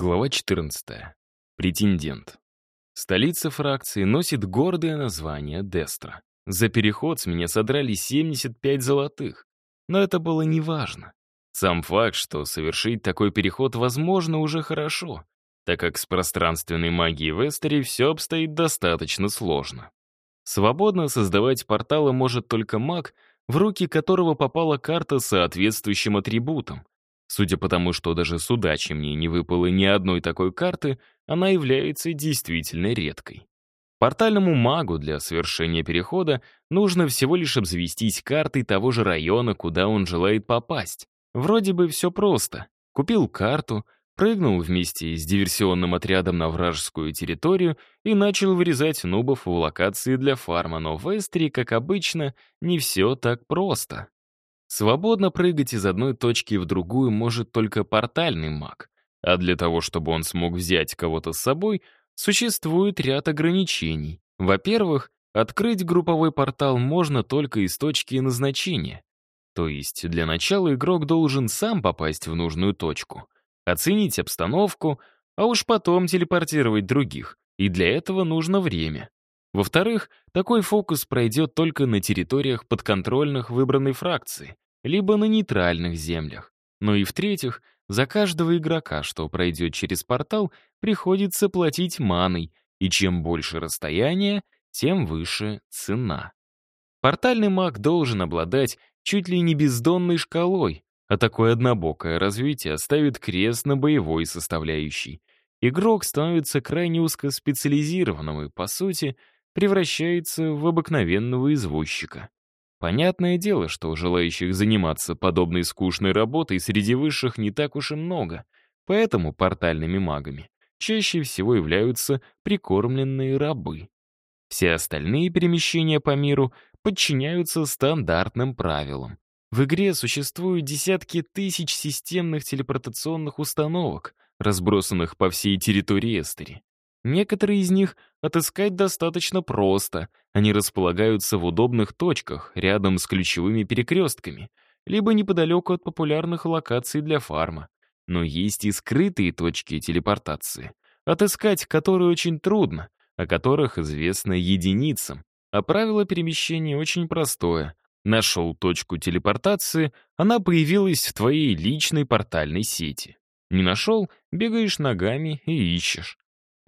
Глава 14. Претендент. Столица фракции носит гордое название Дестра. За переход с меня содрали 75 золотых. Но это было неважно. Сам факт, что совершить такой переход возможно, уже хорошо, так как с пространственной магией в Эстере все обстоит достаточно сложно. Свободно создавать порталы может только маг, в руки которого попала карта с соответствующим атрибутом, Судя по тому, что даже с удачей мне не выпало ни одной такой карты, она является действительно редкой. Портальному магу для совершения перехода нужно всего лишь обзавестись картой того же района, куда он желает попасть. Вроде бы все просто. Купил карту, прыгнул вместе с диверсионным отрядом на вражескую территорию и начал вырезать нубов в локации для фарма, но в Эстре, как обычно, не все так просто. Свободно прыгать из одной точки в другую может только портальный маг, а для того, чтобы он смог взять кого-то с собой, существует ряд ограничений. Во-первых, открыть групповой портал можно только из точки назначения. То есть для начала игрок должен сам попасть в нужную точку, оценить обстановку, а уж потом телепортировать других, и для этого нужно время. Во-вторых, такой фокус пройдет только на территориях подконтрольных выбранной фракции, либо на нейтральных землях. Ну и в-третьих, за каждого игрока, что пройдет через портал, приходится платить маной, и чем больше расстояние, тем выше цена. Портальный маг должен обладать чуть ли не бездонной шкалой, а такое однобокое развитие ставит крест на боевой составляющей. Игрок становится крайне узкоспециализированным и, по сути, превращается в обыкновенного извозчика. Понятное дело, что желающих заниматься подобной скучной работой среди высших не так уж и много, поэтому портальными магами чаще всего являются прикормленные рабы. Все остальные перемещения по миру подчиняются стандартным правилам. В игре существуют десятки тысяч системных телепортационных установок, разбросанных по всей территории Эстери. Некоторые из них отыскать достаточно просто. Они располагаются в удобных точках, рядом с ключевыми перекрестками, либо неподалеку от популярных локаций для фарма. Но есть и скрытые точки телепортации, отыскать которые очень трудно, о которых известно единицам. А правило перемещения очень простое. Нашел точку телепортации, она появилась в твоей личной портальной сети. Не нашел — бегаешь ногами и ищешь.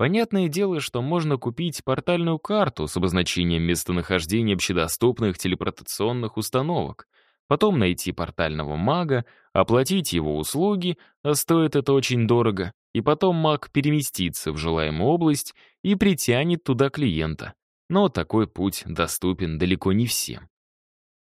Понятное дело, что можно купить портальную карту с обозначением местонахождения общедоступных телепортационных установок, потом найти портального мага, оплатить его услуги, а стоит это очень дорого, и потом маг переместится в желаемую область и притянет туда клиента. Но такой путь доступен далеко не всем.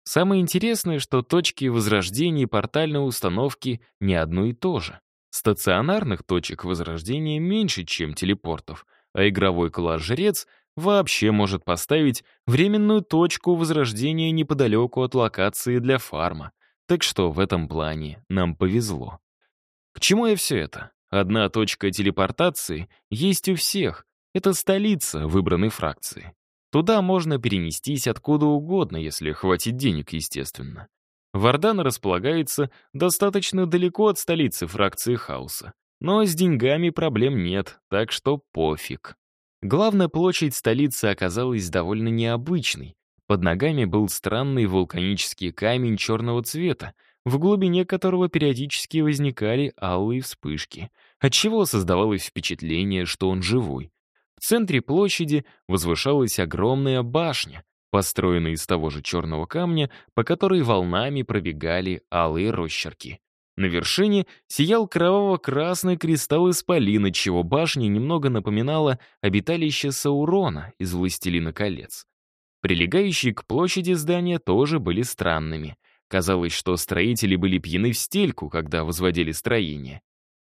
Самое интересное, что точки возрождения портальной установки не одно и то же. Стационарных точек возрождения меньше, чем телепортов, а игровой класс-жрец вообще может поставить временную точку возрождения неподалеку от локации для фарма. Так что в этом плане нам повезло. К чему я все это? Одна точка телепортации есть у всех. Это столица выбранной фракции. Туда можно перенестись откуда угодно, если хватит денег, естественно. Вардан располагается достаточно далеко от столицы фракции хаоса. Но с деньгами проблем нет, так что пофиг. Главная площадь столицы оказалась довольно необычной. Под ногами был странный вулканический камень черного цвета, в глубине которого периодически возникали алые вспышки, отчего создавалось впечатление, что он живой. В центре площади возвышалась огромная башня, построенный из того же черного камня, по которой волнами пробегали алые росчерки. На вершине сиял кроваво-красный кристалл исполина, чего башня немного напоминала обиталище Саурона из «Властелина колец». Прилегающие к площади здания тоже были странными. Казалось, что строители были пьяны в стельку, когда возводили строение.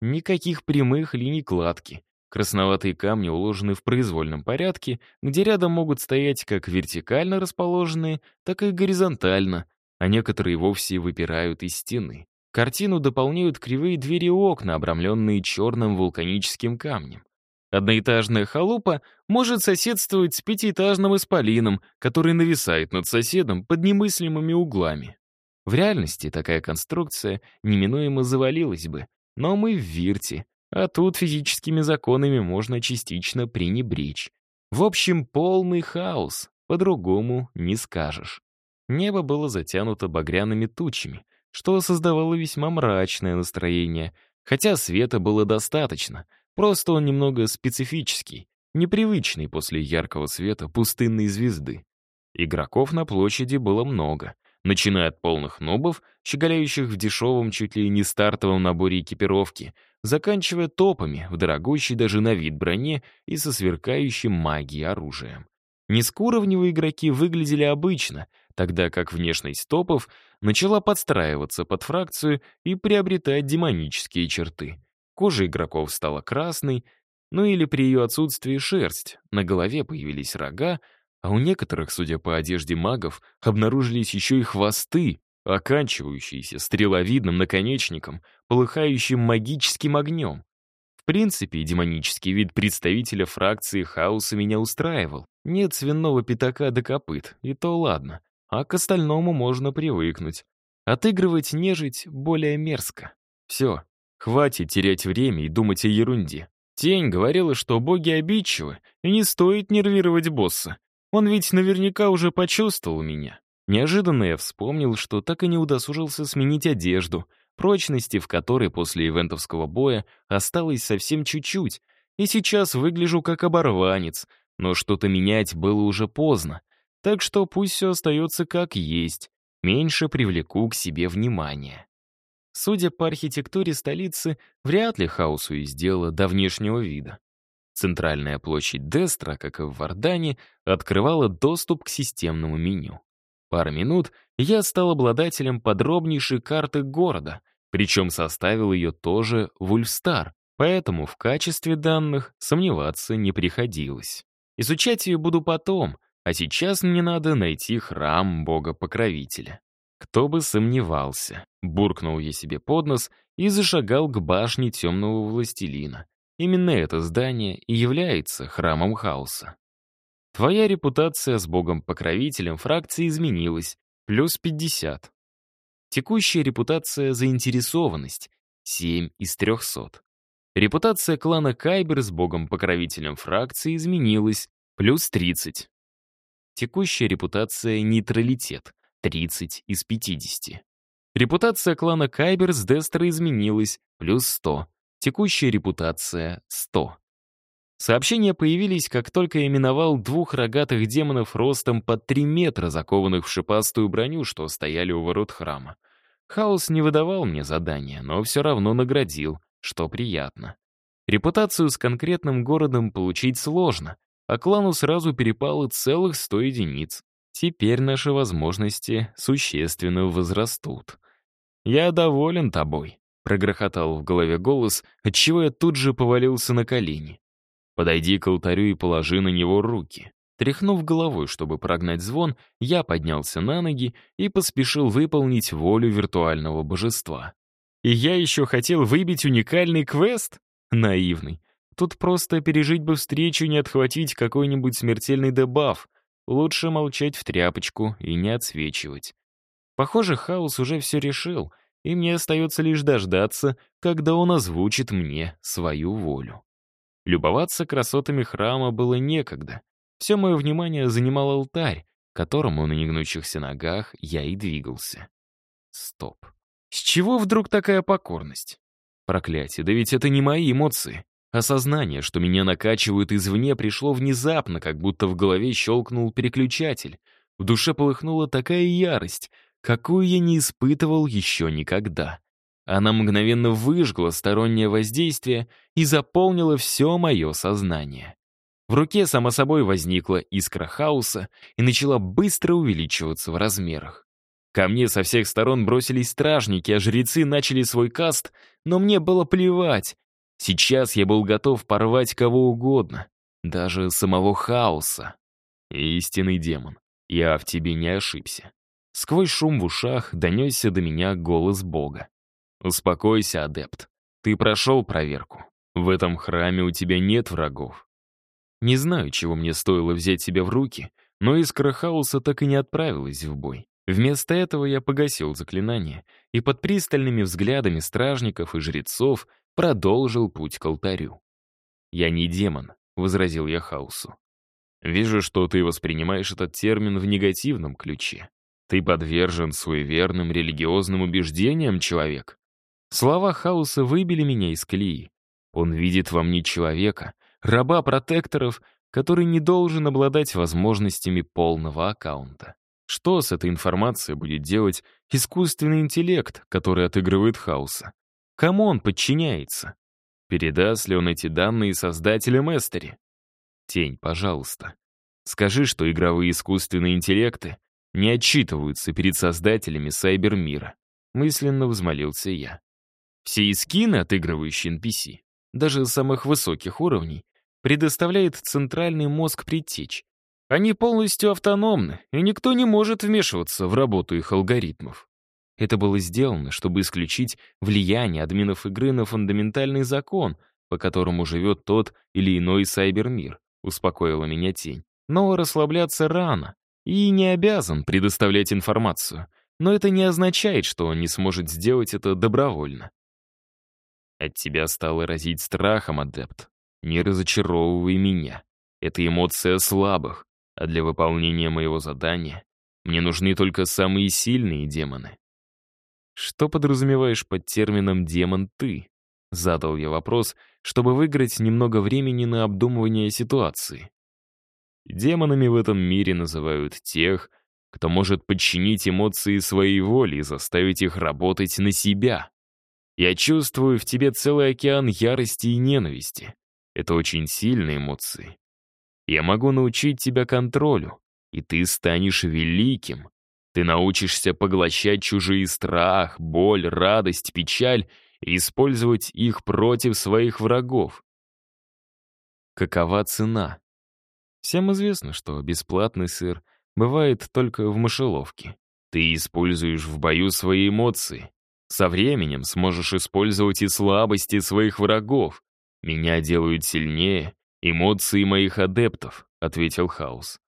Никаких прямых линий кладки, Красноватые камни уложены в произвольном порядке, где рядом могут стоять как вертикально расположенные, так и горизонтально, а некоторые вовсе выпирают из стены. Картину дополняют кривые двери и окна, обрамленные черным вулканическим камнем. Одноэтажная халупа может соседствовать с пятиэтажным исполином, который нависает над соседом под немыслимыми углами. В реальности такая конструкция неминуемо завалилась бы, но мы в Вирте, А тут физическими законами можно частично пренебречь. В общем, полный хаос, по-другому не скажешь. Небо было затянуто багряными тучами, что создавало весьма мрачное настроение, хотя света было достаточно, просто он немного специфический, непривычный после яркого света пустынной звезды. Игроков на площади было много, начиная от полных нобов, щеголяющих в дешевом чуть ли не стартовом наборе экипировки, заканчивая топами в дорогущей даже на вид броне и со сверкающим магией оружием. Низкоуровневые игроки выглядели обычно, тогда как внешность топов начала подстраиваться под фракцию и приобретать демонические черты. Кожа игроков стала красной, ну или при ее отсутствии шерсть, на голове появились рога, а у некоторых, судя по одежде магов, обнаружились еще и хвосты, оканчивающиеся стреловидным наконечником, полыхающим магическим огнем. В принципе, демонический вид представителя фракции хаоса меня устраивал. Нет свиного пятака до копыт, и то ладно. А к остальному можно привыкнуть. Отыгрывать нежить более мерзко. Все, хватит терять время и думать о ерунде. Тень говорила, что боги обидчивы, и не стоит нервировать босса. Он ведь наверняка уже почувствовал меня. Неожиданно я вспомнил, что так и не удосужился сменить одежду, прочности в которой после ивентовского боя осталось совсем чуть-чуть, и сейчас выгляжу как оборванец, но что-то менять было уже поздно, так что пусть все остается как есть, меньше привлеку к себе внимание. Судя по архитектуре столицы, вряд ли хаосу и сделала до внешнего вида. Центральная площадь Дестра, как и в Вардане, открывала доступ к системному меню. Пару минут я стал обладателем подробнейшей карты города, причем составил ее тоже в Ульфстар, поэтому в качестве данных сомневаться не приходилось. Изучать ее буду потом, а сейчас мне надо найти храм бога-покровителя. Кто бы сомневался, буркнул я себе под нос и зашагал к башне темного властелина. Именно это здание и является храмом хаоса. Твоя репутация с богом-покровителем фракции изменилась, плюс 50. Текущая репутация — заинтересованность, 7 из 300. Репутация клана Кайбер с богом-покровителем фракции изменилась, плюс 30. Текущая репутация — нейтралитет, 30 из 50. Репутация клана Кайбер с Дестера изменилась, плюс 100. Текущая репутация — 100. Сообщения появились, как только я миновал двух рогатых демонов ростом под 3 метра, закованных в шипастую броню, что стояли у ворот храма. Хаос не выдавал мне задания, но все равно наградил, что приятно. Репутацию с конкретным городом получить сложно, а клану сразу перепало целых 100 единиц. Теперь наши возможности существенно возрастут. Я доволен тобой. Прогрохотал в голове голос, отчего я тут же повалился на колени. «Подойди к алтарю и положи на него руки». Тряхнув головой, чтобы прогнать звон, я поднялся на ноги и поспешил выполнить волю виртуального божества. И я еще хотел выбить уникальный квест? Наивный. Тут просто пережить бы встречу и не отхватить какой-нибудь смертельный дебаф. Лучше молчать в тряпочку и не отсвечивать. Похоже, Хаос уже все решил — и мне остается лишь дождаться, когда он озвучит мне свою волю. Любоваться красотами храма было некогда. Все мое внимание занимал алтарь, которому на негнущихся ногах я и двигался. Стоп. С чего вдруг такая покорность? Проклятие, да ведь это не мои эмоции. Осознание, что меня накачивают извне, пришло внезапно, как будто в голове щелкнул переключатель. В душе полыхнула такая ярость, какую я не испытывал еще никогда. Она мгновенно выжгла стороннее воздействие и заполнила все мое сознание. В руке, само собой, возникла искра хаоса и начала быстро увеличиваться в размерах. Ко мне со всех сторон бросились стражники, а жрецы начали свой каст, но мне было плевать. Сейчас я был готов порвать кого угодно, даже самого хаоса. Истинный демон, я в тебе не ошибся. Сквозь шум в ушах донесся до меня голос Бога. «Успокойся, адепт. Ты прошел проверку. В этом храме у тебя нет врагов». Не знаю, чего мне стоило взять себя в руки, но искра хаоса так и не отправилась в бой. Вместо этого я погасил заклинание, и под пристальными взглядами стражников и жрецов продолжил путь к алтарю. «Я не демон», — возразил я Хаусу. «Вижу, что ты воспринимаешь этот термин в негативном ключе. Ты подвержен суеверным религиозным убеждениям, человек». Слова Хауса выбили меня из колеи. Он видит во мне человека, раба протекторов, который не должен обладать возможностями полного аккаунта. Что с этой информацией будет делать искусственный интеллект, который отыгрывает хаоса? Кому он подчиняется? Передаст ли он эти данные создателям Эстери? Тень, пожалуйста. Скажи, что игровые искусственные интеллекты не отчитываются перед создателями сайбермира. Мысленно взмолился я. Все искины, отыгрывающие NPC, даже самых высоких уровней, предоставляет центральный мозг предтеч. Они полностью автономны, и никто не может вмешиваться в работу их алгоритмов. Это было сделано, чтобы исключить влияние админов игры на фундаментальный закон, по которому живет тот или иной сайбермир, успокоила меня тень. Но расслабляться рано и не обязан предоставлять информацию. Но это не означает, что он не сможет сделать это добровольно. От тебя стало разить страхом, адепт. Не разочаровывай меня. Это эмоция слабых, а для выполнения моего задания мне нужны только самые сильные демоны. «Что подразумеваешь под термином «демон ты»?» Задал я вопрос, чтобы выиграть немного времени на обдумывание ситуации. Демонами в этом мире называют тех, кто может подчинить эмоции своей воли и заставить их работать на себя. Я чувствую в тебе целый океан ярости и ненависти. Это очень сильные эмоции. Я могу научить тебя контролю, и ты станешь великим, ты научишься поглощать чужие страх, боль, радость, печаль и использовать их против своих врагов. Какова цена? Всем известно, что бесплатный сыр бывает только в мышеловке. Ты используешь в бою свои эмоции. Со временем сможешь использовать и слабости своих врагов. Меня делают сильнее эмоции моих адептов, ответил Хаус.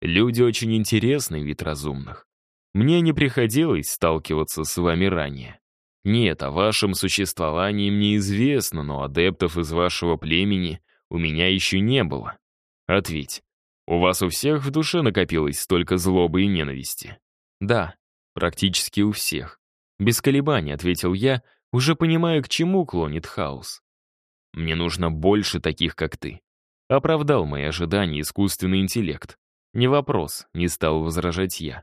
Люди очень интересный вид разумных. Мне не приходилось сталкиваться с вами ранее. Нет, о вашем существовании мне известно, но адептов из вашего племени у меня еще не было. Ответь, у вас у всех в душе накопилось столько злобы и ненависти? Да, практически у всех. Без колебаний ответил я, уже понимая, к чему клонит хаос. Мне нужно больше таких, как ты. Оправдал мои ожидания искусственный интеллект. Не вопрос, не стал возражать я.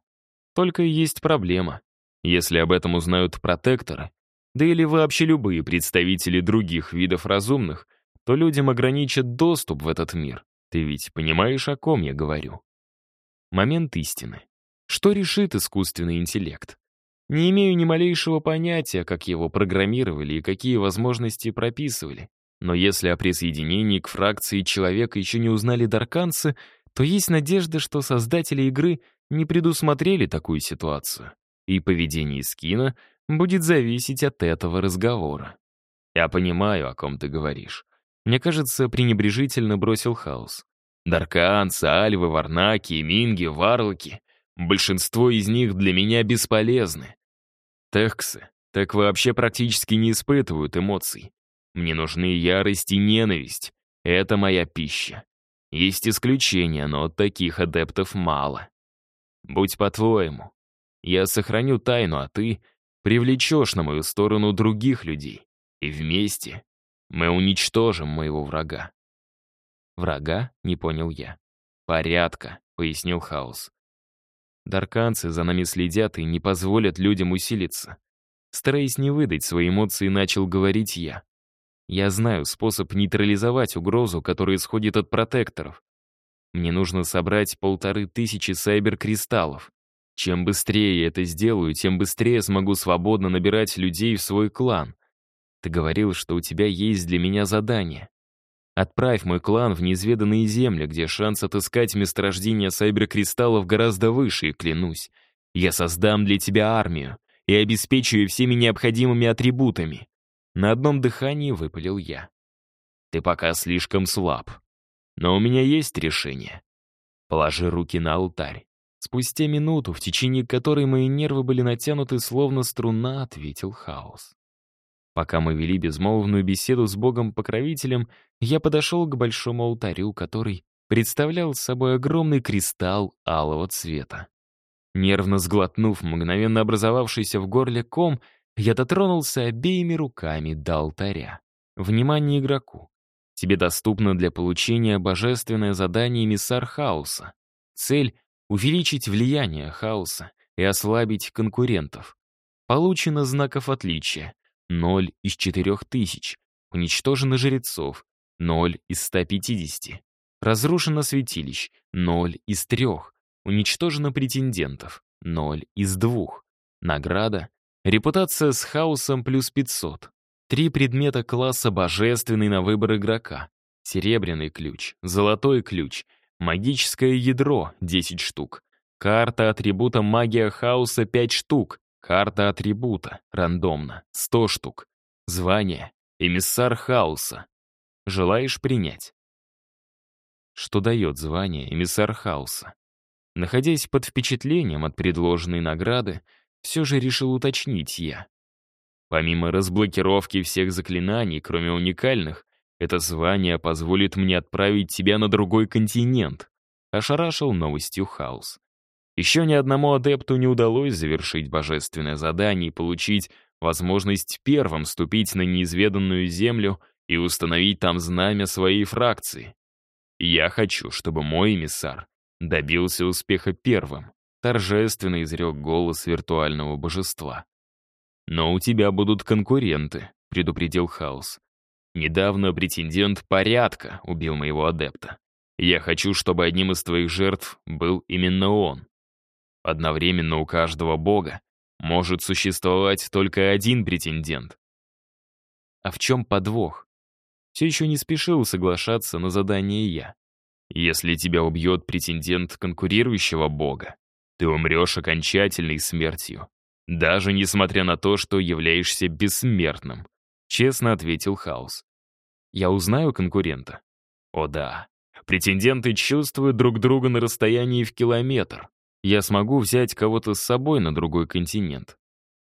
Только есть проблема. Если об этом узнают протекторы, да или вообще любые представители других видов разумных, то людям ограничат доступ в этот мир. Ты ведь понимаешь, о ком я говорю? Момент истины. Что решит искусственный интеллект? Не имею ни малейшего понятия, как его программировали и какие возможности прописывали. Но если о присоединении к фракции человека еще не узнали дарканцы, то есть надежда, что создатели игры не предусмотрели такую ситуацию, и поведение скина будет зависеть от этого разговора. «Я понимаю, о ком ты говоришь». Мне кажется, пренебрежительно бросил хаос. Дарканцы, альвы, варнаки, минги, варлоки. Большинство из них для меня бесполезны. Техксы так вообще практически не испытывают эмоций. Мне нужны ярость и ненависть. Это моя пища. Есть исключения, но таких адептов мало. Будь по-твоему. Я сохраню тайну, а ты привлечешь на мою сторону других людей. И вместе мы уничтожим моего врага. Врага? Не понял я. Порядка, пояснил Хаос. Дарканцы за нами следят и не позволят людям усилиться. Стараясь не выдать свои эмоции, начал говорить я. Я знаю способ нейтрализовать угрозу, которая исходит от протекторов. Мне нужно собрать полторы тысячи сайбер-кристаллов. Чем быстрее я это сделаю, тем быстрее смогу свободно набирать людей в свой клан. Ты говорил, что у тебя есть для меня задание. Отправь мой клан в неизведанные земли, где шанс отыскать месторождение сайбер-кристаллов гораздо выше, и клянусь. Я создам для тебя армию и обеспечу ее всеми необходимыми атрибутами. На одном дыхании выпалил я. Ты пока слишком слаб. Но у меня есть решение. Положи руки на алтарь. Спустя минуту, в течение которой мои нервы были натянуты, словно струна, ответил хаос. Пока мы вели безмолвную беседу с Богом-покровителем, я подошел к большому алтарю, который представлял собой огромный кристалл алого цвета. Нервно сглотнув мгновенно образовавшийся в горле ком, я дотронулся обеими руками до алтаря. Внимание игроку! Тебе доступно для получения божественное задание эмиссар хаоса. Цель — увеличить влияние хаоса и ослабить конкурентов. Получено знаков отличия. 0 из 4000. Уничтожено жрецов. 0 из 150. Разрушено святилищ. 0 из 3. Уничтожено претендентов. 0 из 2. Награда. Репутация с хаосом плюс 500. Три предмета класса «Божественный» на выбор игрока. Серебряный ключ, золотой ключ, магическое ядро — 10 штук. Карта атрибута «Магия хаоса» — 5 штук. Карта атрибута, рандомно, 100 штук. Звание — эмиссар хаоса. Желаешь принять? Что дает звание эмиссар хаоса? Находясь под впечатлением от предложенной награды, все же решил уточнить я. Помимо разблокировки всех заклинаний, кроме уникальных, это звание позволит мне отправить тебя на другой континент. Ошарашил новостью хаос. Еще ни одному адепту не удалось завершить божественное задание и получить возможность первым ступить на неизведанную землю и установить там знамя своей фракции. Я хочу, чтобы мой эмиссар добился успеха первым, торжественно изрек голос виртуального божества. «Но у тебя будут конкуренты», — предупредил Хаос. «Недавно претендент порядка убил моего адепта. Я хочу, чтобы одним из твоих жертв был именно он. Одновременно у каждого бога может существовать только один претендент. А в чем подвох? Все еще не спешил соглашаться на задание я. Если тебя убьет претендент конкурирующего бога, ты умрешь окончательной смертью. Даже несмотря на то, что являешься бессмертным, честно ответил Хаус. Я узнаю конкурента? О да. Претенденты чувствуют друг друга на расстоянии в километр я смогу взять кого-то с собой на другой континент.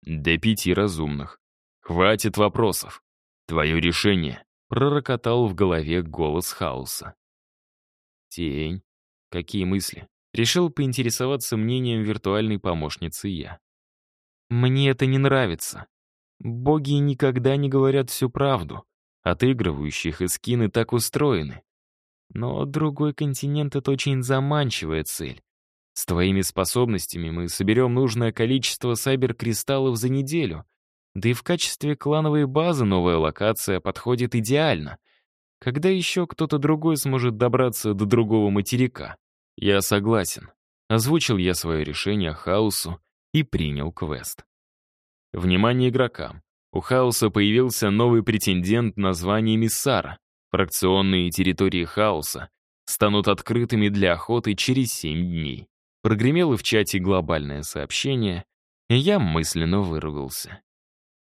До пяти разумных. Хватит вопросов. Твое решение. Пророкотал в голове голос хаоса. Тень. Какие мысли? Решил поинтересоваться мнением виртуальной помощницы я. Мне это не нравится. Боги никогда не говорят всю правду. Отыгрывающих и скины так устроены. Но другой континент — это очень заманчивая цель. С твоими способностями мы соберем нужное количество сайбер-кристаллов за неделю. Да и в качестве клановой базы новая локация подходит идеально. Когда еще кто-то другой сможет добраться до другого материка? Я согласен. Озвучил я свое решение Хаосу и принял квест. Внимание игрокам. У Хаоса появился новый претендент на звание Миссара. Фракционные территории Хаоса станут открытыми для охоты через 7 дней. Прогремело в чате глобальное сообщение, и я мысленно выругался.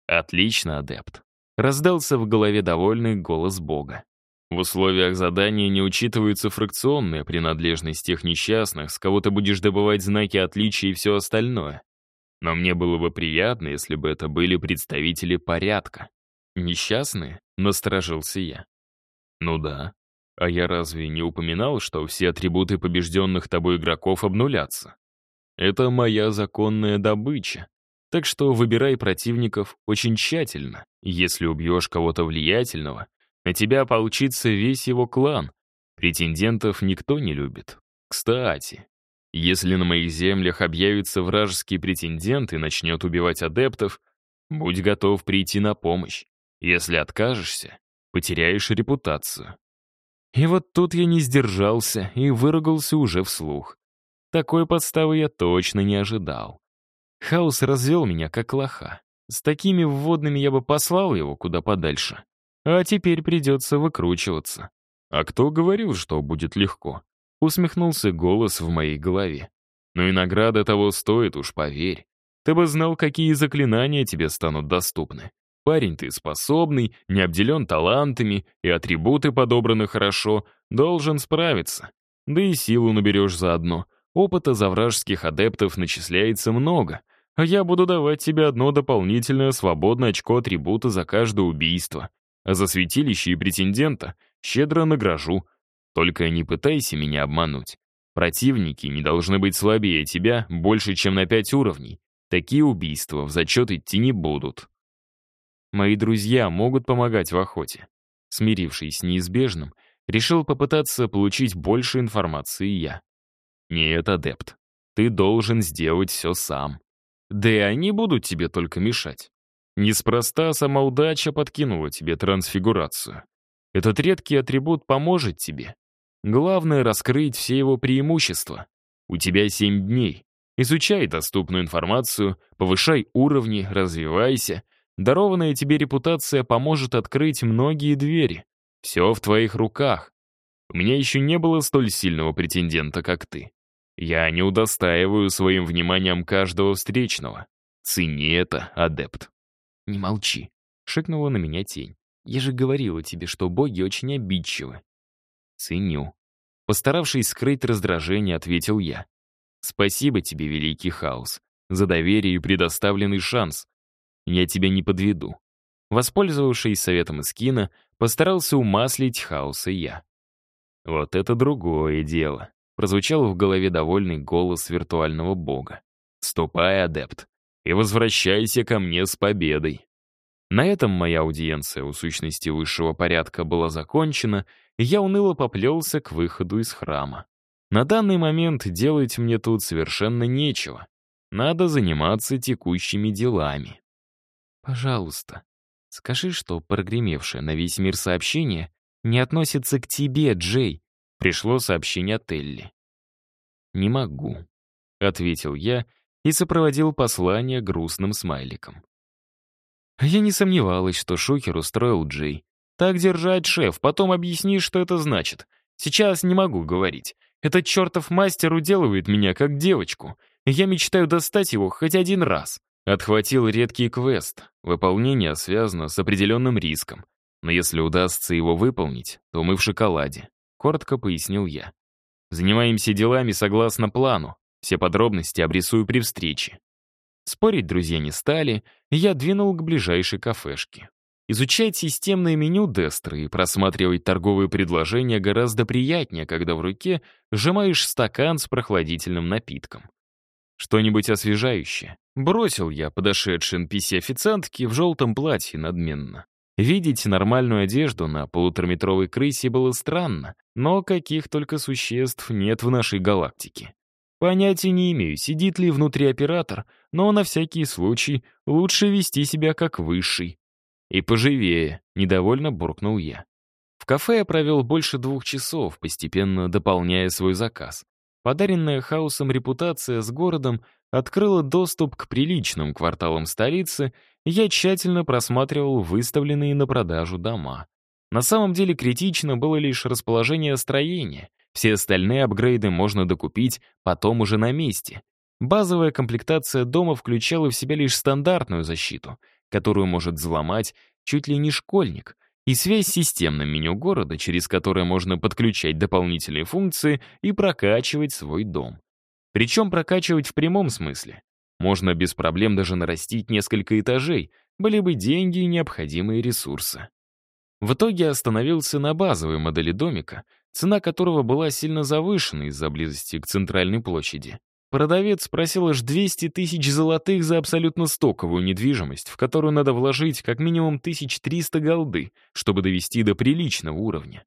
«Отлично, адепт!» Раздался в голове довольный голос Бога. В условиях задания не учитываются фракционная принадлежность тех несчастных, с кого ты будешь добывать знаки отличия и все остальное. Но мне было бы приятно, если бы это были представители порядка. Несчастные? Насторожился я. Ну да. А я разве не упоминал, что все атрибуты побежденных тобой игроков обнулятся? Это моя законная добыча. Так что выбирай противников очень тщательно. Если убьешь кого-то влиятельного, на тебя получится весь его клан. Претендентов никто не любит. Кстати, если на моих землях объявится вражеский претендент и начнет убивать адептов, будь готов прийти на помощь. Если откажешься, потеряешь репутацию. И вот тут я не сдержался и выругался уже вслух. Такой подставы я точно не ожидал. Хаос развел меня как лоха. С такими вводными я бы послал его куда подальше. А теперь придется выкручиваться. А кто говорил, что будет легко? Усмехнулся голос в моей голове. Ну и награда того стоит, уж поверь. Ты бы знал, какие заклинания тебе станут доступны. Парень ты способный, не обделен талантами, и атрибуты подобраны хорошо, должен справиться. Да и силу наберешь заодно. Опыта за вражеских адептов начисляется много, а я буду давать тебе одно дополнительное свободное очко атрибута за каждое убийство. А за святилище и претендента щедро награжу. Только не пытайся меня обмануть. Противники не должны быть слабее тебя больше, чем на пять уровней. Такие убийства в зачет идти не будут. Мои друзья могут помогать в охоте. Смирившись с неизбежным, решил попытаться получить больше информации я. Нет, адепт, ты должен сделать все сам. Да и они будут тебе только мешать. Неспроста сама удача подкинула тебе трансфигурацию. Этот редкий атрибут поможет тебе. Главное — раскрыть все его преимущества. У тебя семь дней. Изучай доступную информацию, повышай уровни, развивайся. Дарованная тебе репутация поможет открыть многие двери. Все в твоих руках. У меня еще не было столь сильного претендента, как ты. Я не удостаиваю своим вниманием каждого встречного. Цени это, адепт. «Не молчи», — шикнула на меня тень. «Я же говорила тебе, что боги очень обидчивы». «Ценю». Постаравшись скрыть раздражение, ответил я. «Спасибо тебе, Великий Хаос, за доверие и предоставленный шанс. Я тебя не подведу». Воспользовавшись советом Искина, постарался умаслить хаоса я. «Вот это другое дело прозвучал в голове довольный голос виртуального бога. «Ступай, адепт, и возвращайся ко мне с победой». На этом моя аудиенция у сущности высшего порядка была закончена, и я уныло поплелся к выходу из храма. На данный момент делать мне тут совершенно нечего. Надо заниматься текущими делами. «Пожалуйста, скажи, что прогремевшее на весь мир сообщение не относится к тебе, Джей», Пришло сообщение от Элли. «Не могу», — ответил я и сопроводил послание грустным смайликом. Я не сомневалась, что шухер устроил Джей. «Так держать, шеф, потом объясни, что это значит. Сейчас не могу говорить. Этот чертов мастер уделывает меня как девочку. Я мечтаю достать его хоть один раз». Отхватил редкий квест. Выполнение связано с определенным риском. Но если удастся его выполнить, то мы в шоколаде коротко пояснил я. Занимаемся делами согласно плану. Все подробности обрисую при встрече. Спорить друзья не стали, я двинул к ближайшей кафешке. Изучать системное меню Дестры и просматривать торговые предложения гораздо приятнее, когда в руке сжимаешь стакан с прохладительным напитком. Что-нибудь освежающее. Бросил я подошедшей NPC-официантке в желтом платье надменно. Видеть нормальную одежду на полутораметровой крысе было странно, но каких только существ нет в нашей галактике. Понятия не имею, сидит ли внутри оператор, но на всякий случай лучше вести себя как высший. И поживее, недовольно буркнул я. В кафе я провел больше двух часов, постепенно дополняя свой заказ. Подаренная хаосом репутация с городом открыла доступ к приличным кварталам столицы я тщательно просматривал выставленные на продажу дома. На самом деле критично было лишь расположение строения. Все остальные апгрейды можно докупить потом уже на месте. Базовая комплектация дома включала в себя лишь стандартную защиту, которую может взломать чуть ли не школьник, и связь с системным меню города, через которое можно подключать дополнительные функции и прокачивать свой дом. Причем прокачивать в прямом смысле. Можно без проблем даже нарастить несколько этажей, были бы деньги и необходимые ресурсы. В итоге остановился на базовой модели домика, цена которого была сильно завышена из-за близости к центральной площади. Продавец просил аж 200 тысяч золотых за абсолютно стоковую недвижимость, в которую надо вложить как минимум 1300 голды, чтобы довести до приличного уровня.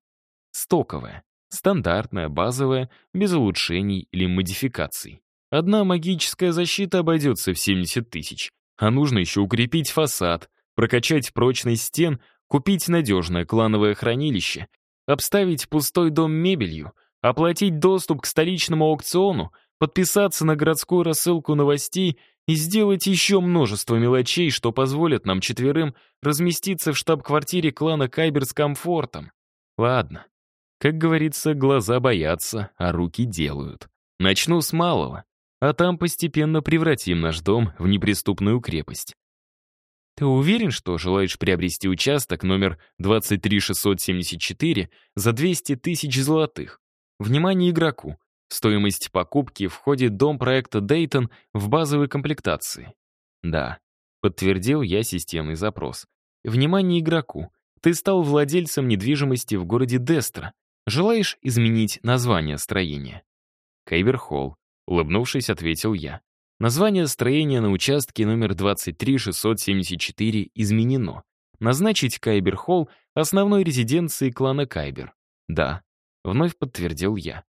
Стоковая, стандартная, базовая, без улучшений или модификаций. Одна магическая защита обойдется в 70 тысяч, а нужно еще укрепить фасад, прокачать прочность стен, купить надежное клановое хранилище, обставить пустой дом мебелью, оплатить доступ к столичному аукциону, подписаться на городскую рассылку новостей и сделать еще множество мелочей, что позволят нам четверым разместиться в штаб-квартире клана Кайбер с комфортом. Ладно. Как говорится, глаза боятся, а руки делают. Начну с малого а там постепенно превратим наш дом в неприступную крепость. Ты уверен, что желаешь приобрести участок номер 23674 за 200 тысяч золотых? Внимание игроку! Стоимость покупки входит дом проекта Дейтон в базовой комплектации. Да, подтвердил я системный запрос. Внимание игроку. Ты стал владельцем недвижимости в городе Дестра. Желаешь изменить название строения? Кайберхолл. Улыбнувшись, ответил я. Название строения на участке номер 23674 изменено. Назначить Кайберхолл основной резиденцией клана Кайбер. Да, вновь подтвердил я.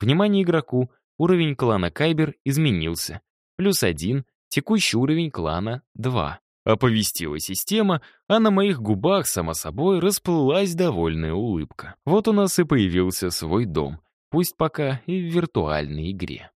Внимание игроку, уровень клана Кайбер изменился. Плюс один, текущий уровень клана 2. Оповестила система, а на моих губах, само собой, расплылась довольная улыбка. Вот у нас и появился свой дом, пусть пока и в виртуальной игре.